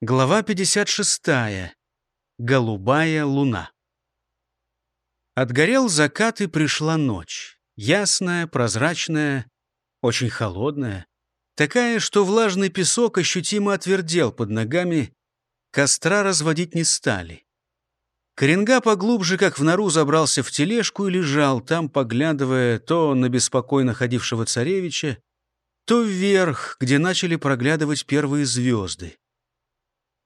Глава 56. Голубая луна. Отгорел закат и пришла ночь. Ясная, прозрачная, очень холодная. Такая, что влажный песок ощутимо отвердел под ногами. Костра разводить не стали. Коренга поглубже, как в нору, забрался в тележку и лежал там, поглядывая то на беспокойно ходившего царевича, то вверх, где начали проглядывать первые звезды.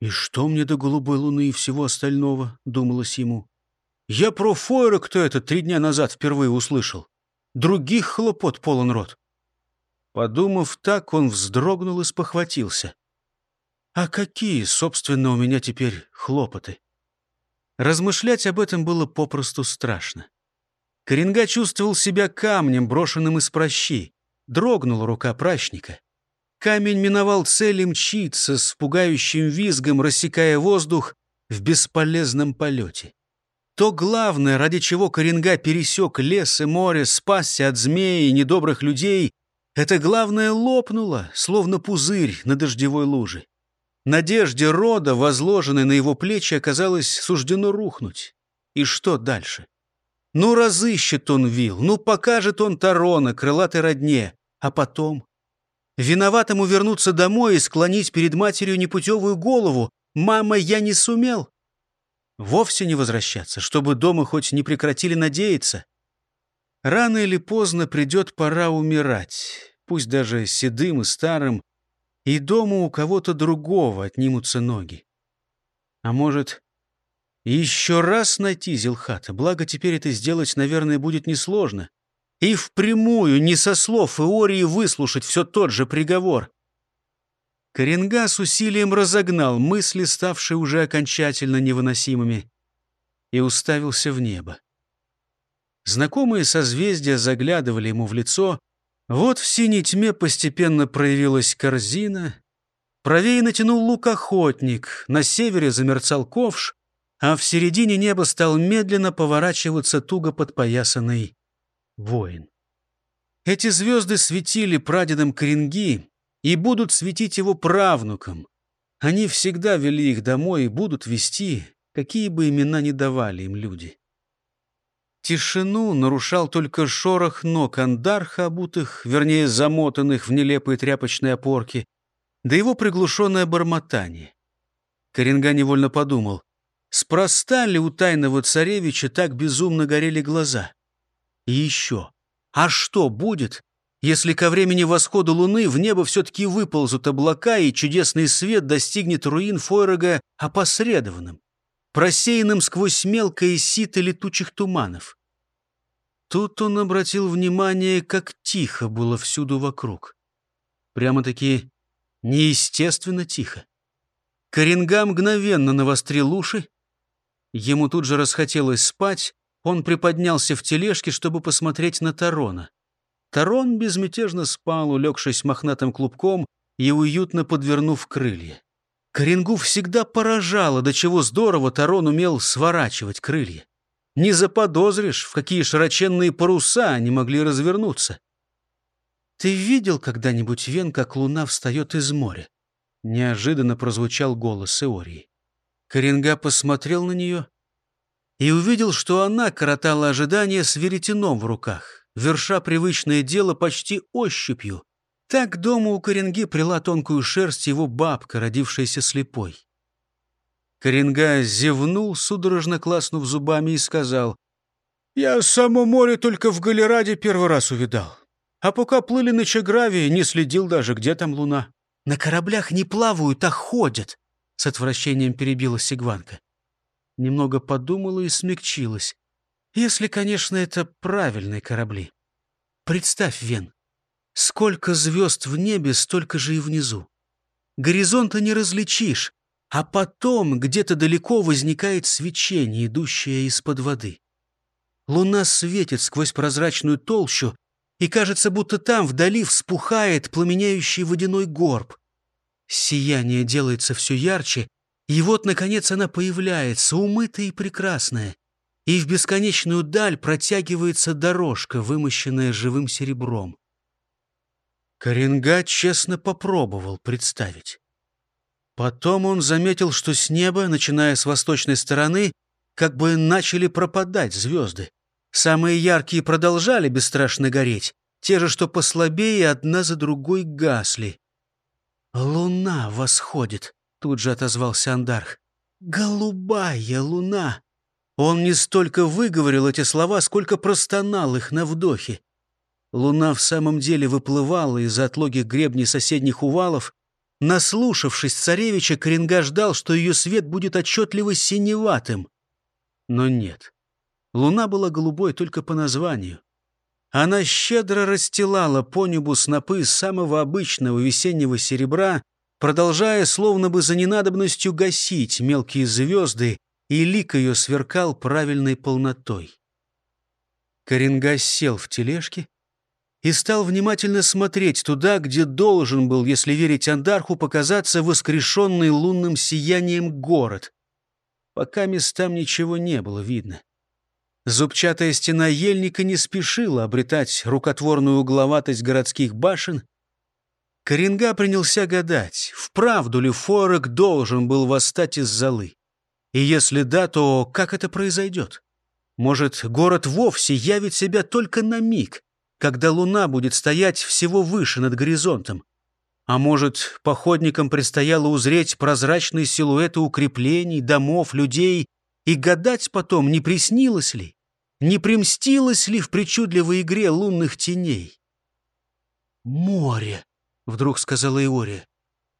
«И что мне до голубой луны и всего остального?» — думалось ему. «Я про Фойра кто это три дня назад впервые услышал. Других хлопот полон рот». Подумав так, он вздрогнул и спохватился. «А какие, собственно, у меня теперь хлопоты?» Размышлять об этом было попросту страшно. Коренга чувствовал себя камнем, брошенным из прощи. Дрогнула рука прачника. Камень миновал цель и мчится с пугающим визгом, рассекая воздух в бесполезном полете. То главное, ради чего Коренга пересек лес и море, спасся от змеи и недобрых людей, это главное лопнуло, словно пузырь на дождевой луже. Надежде рода, возложенной на его плечи, оказалось суждено рухнуть. И что дальше? Ну, разыщет он вил, ну, покажет он Тарона, крылатой родне. А потом? Виноватому вернуться домой и склонить перед матерью непутевую голову. «Мама, я не сумел!» Вовсе не возвращаться, чтобы дома хоть не прекратили надеяться. Рано или поздно придет пора умирать, пусть даже седым и старым, и дома у кого-то другого отнимутся ноги. А может, еще раз найти Зилхата, благо теперь это сделать, наверное, будет несложно и впрямую, не со слов Иории, выслушать все тот же приговор. Коренга с усилием разогнал мысли, ставшие уже окончательно невыносимыми, и уставился в небо. Знакомые созвездия заглядывали ему в лицо. Вот в синей тьме постепенно проявилась корзина. Правее натянул лук-охотник, на севере замерцал ковш, а в середине неба стал медленно поворачиваться туго подпоясанный воин. Эти звезды светили прадедам Коренги и будут светить его правнукам. Они всегда вели их домой и будут вести, какие бы имена ни давали им люди. Тишину нарушал только шорох ног андарха, обутых, вернее, замотанных в нелепые тряпочные опорки, да его приглушенное бормотание. Коренга невольно подумал, спроста ли у тайного царевича так безумно горели глаза? И еще. А что будет, если ко времени восхода Луны в небо все-таки выползут облака, и чудесный свет достигнет руин Фойрога опосредованным, просеянным сквозь мелкое сито летучих туманов? Тут он обратил внимание, как тихо было всюду вокруг. Прямо-таки неестественно тихо. Коренга мгновенно навострил уши. Ему тут же расхотелось спать, он приподнялся в тележке, чтобы посмотреть на Тарона. Тарон безмятежно спал, улегшись мохнатым клубком и уютно подвернув крылья. Коренгу всегда поражало, до чего здорово Тарон умел сворачивать крылья. Не заподозришь, в какие широченные паруса они могли развернуться. «Ты видел когда-нибудь, Вен, как луна встает из моря?» Неожиданно прозвучал голос Иории. Коренга посмотрел на нее и увидел, что она коротала ожидание с веретеном в руках, верша привычное дело почти ощупью. Так дома у Коренги прила тонкую шерсть его бабка, родившаяся слепой. Коренга зевнул, судорожно класнув зубами, и сказал, «Я само море только в Галераде первый раз увидал. А пока плыли на Чаграве, не следил даже, где там луна. На кораблях не плавают, а ходят», — с отвращением перебила Сигванка немного подумала и смягчилась. Если, конечно, это правильные корабли. Представь, Вен, сколько звезд в небе, столько же и внизу. Горизонта не различишь, а потом где-то далеко возникает свечение, идущее из-под воды. Луна светит сквозь прозрачную толщу, и кажется, будто там вдали вспухает пламеняющий водяной горб. Сияние делается все ярче, и вот, наконец, она появляется, умытая и прекрасная, и в бесконечную даль протягивается дорожка, вымощенная живым серебром. Коренга честно попробовал представить. Потом он заметил, что с неба, начиная с восточной стороны, как бы начали пропадать звезды. Самые яркие продолжали бесстрашно гореть, те же, что послабее, одна за другой гасли. «Луна восходит», — тут же отозвался Андарх. «Голубая луна!» Он не столько выговорил эти слова, сколько простонал их на вдохе. Луна в самом деле выплывала из-за отлогих гребней соседних увалов, Наслушавшись царевича, Коренга ждал, что ее свет будет отчетливо синеватым. Но нет. Луна была голубой только по названию. Она щедро расстилала по небу снопы самого обычного весеннего серебра, продолжая словно бы за ненадобностью гасить мелкие звезды, и лик ее сверкал правильной полнотой. Коренга сел в тележке, и стал внимательно смотреть туда, где должен был, если верить Андарху, показаться воскрешенный лунным сиянием город. Пока местам ничего не было видно. Зубчатая стена ельника не спешила обретать рукотворную угловатость городских башен. Коренга принялся гадать, вправду ли Форек должен был восстать из золы. И если да, то как это произойдет? Может, город вовсе явит себя только на миг — когда луна будет стоять всего выше над горизонтом. А может, походникам предстояло узреть прозрачные силуэты укреплений, домов, людей и гадать потом, не приснилось ли, не примстилось ли в причудливой игре лунных теней. «Море!» — вдруг сказала Иория.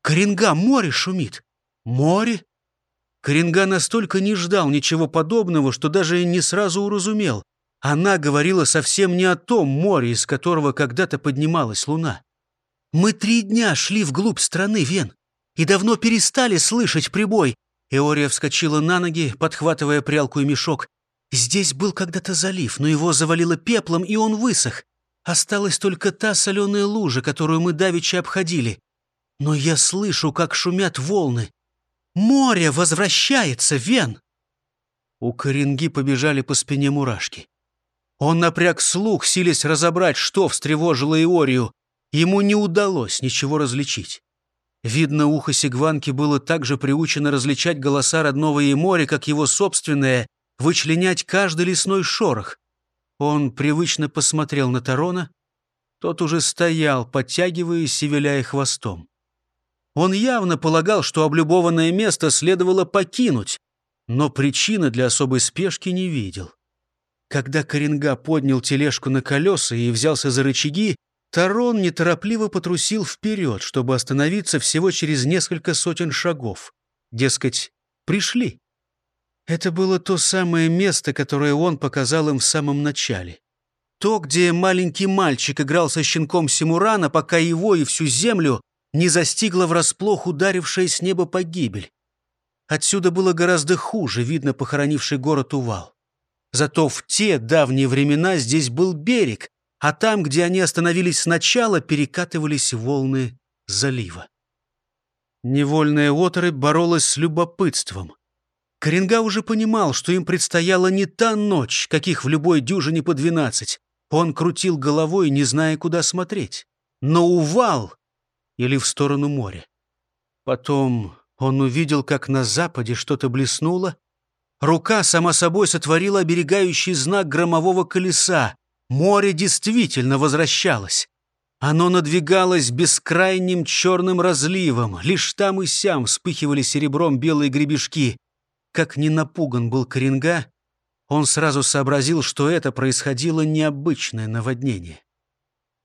«Коренга, море шумит! Море!» Коренга настолько не ждал ничего подобного, что даже не сразу уразумел. Она говорила совсем не о том море, из которого когда-то поднималась луна. «Мы три дня шли вглубь страны, Вен, и давно перестали слышать прибой». Эория вскочила на ноги, подхватывая прялку и мешок. «Здесь был когда-то залив, но его завалило пеплом, и он высох. Осталась только та соленая лужа, которую мы давеча обходили. Но я слышу, как шумят волны. Море возвращается, Вен!» У Коренги побежали по спине мурашки. Он напряг слух, силясь разобрать, что встревожило Иорию. Ему не удалось ничего различить. Видно, ухо Сигванки было так же приучено различать голоса родного ей моря, как его собственное, вычленять каждый лесной шорох. Он привычно посмотрел на Тарона. Тот уже стоял, подтягиваясь и виляя хвостом. Он явно полагал, что облюбованное место следовало покинуть, но причины для особой спешки не видел. Когда Коренга поднял тележку на колеса и взялся за рычаги, Тарон неторопливо потрусил вперед, чтобы остановиться всего через несколько сотен шагов. Дескать, пришли. Это было то самое место, которое он показал им в самом начале. То, где маленький мальчик играл со щенком Симурана, пока его и всю землю не застигла врасплох ударившая с неба погибель. Отсюда было гораздо хуже, видно похоронивший город Увал. Зато в те давние времена здесь был берег, а там, где они остановились сначала, перекатывались волны залива. Невольная оторопь боролась с любопытством. Коренга уже понимал, что им предстояла не та ночь, каких в любой дюжине по двенадцать. Он крутил головой, не зная, куда смотреть. На увал или в сторону моря. Потом он увидел, как на западе что-то блеснуло, Рука сама собой сотворила оберегающий знак громового колеса. Море действительно возвращалось. Оно надвигалось бескрайним черным разливом. Лишь там и сям вспыхивали серебром белые гребешки. Как не напуган был Коренга, он сразу сообразил, что это происходило необычное наводнение.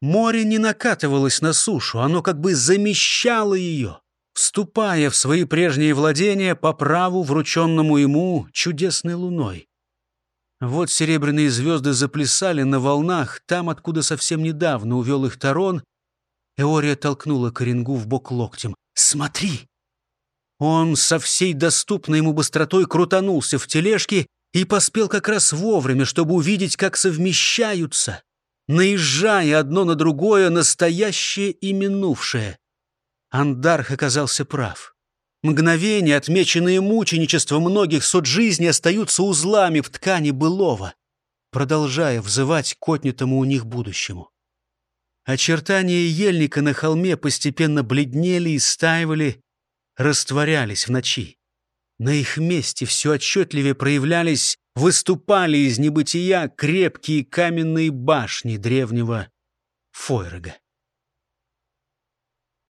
Море не накатывалось на сушу, оно как бы замещало ее вступая в свои прежние владения по праву, врученному ему чудесной луной. Вот серебряные звезды заплясали на волнах, там, откуда совсем недавно увел их Тарон. Эория толкнула Коренгу в бок локтем. «Смотри!» Он со всей доступной ему быстротой крутанулся в тележке и поспел как раз вовремя, чтобы увидеть, как совмещаются, наезжая одно на другое, настоящее и минувшее. Андарх оказался прав. Мгновения, отмеченные мученичеством многих сот жизней, остаются узлами в ткани былого, продолжая взывать к отнятому у них будущему. Очертания ельника на холме постепенно бледнели и стаивали, растворялись в ночи. На их месте все отчетливее проявлялись, выступали из небытия крепкие каменные башни древнего Фойрога.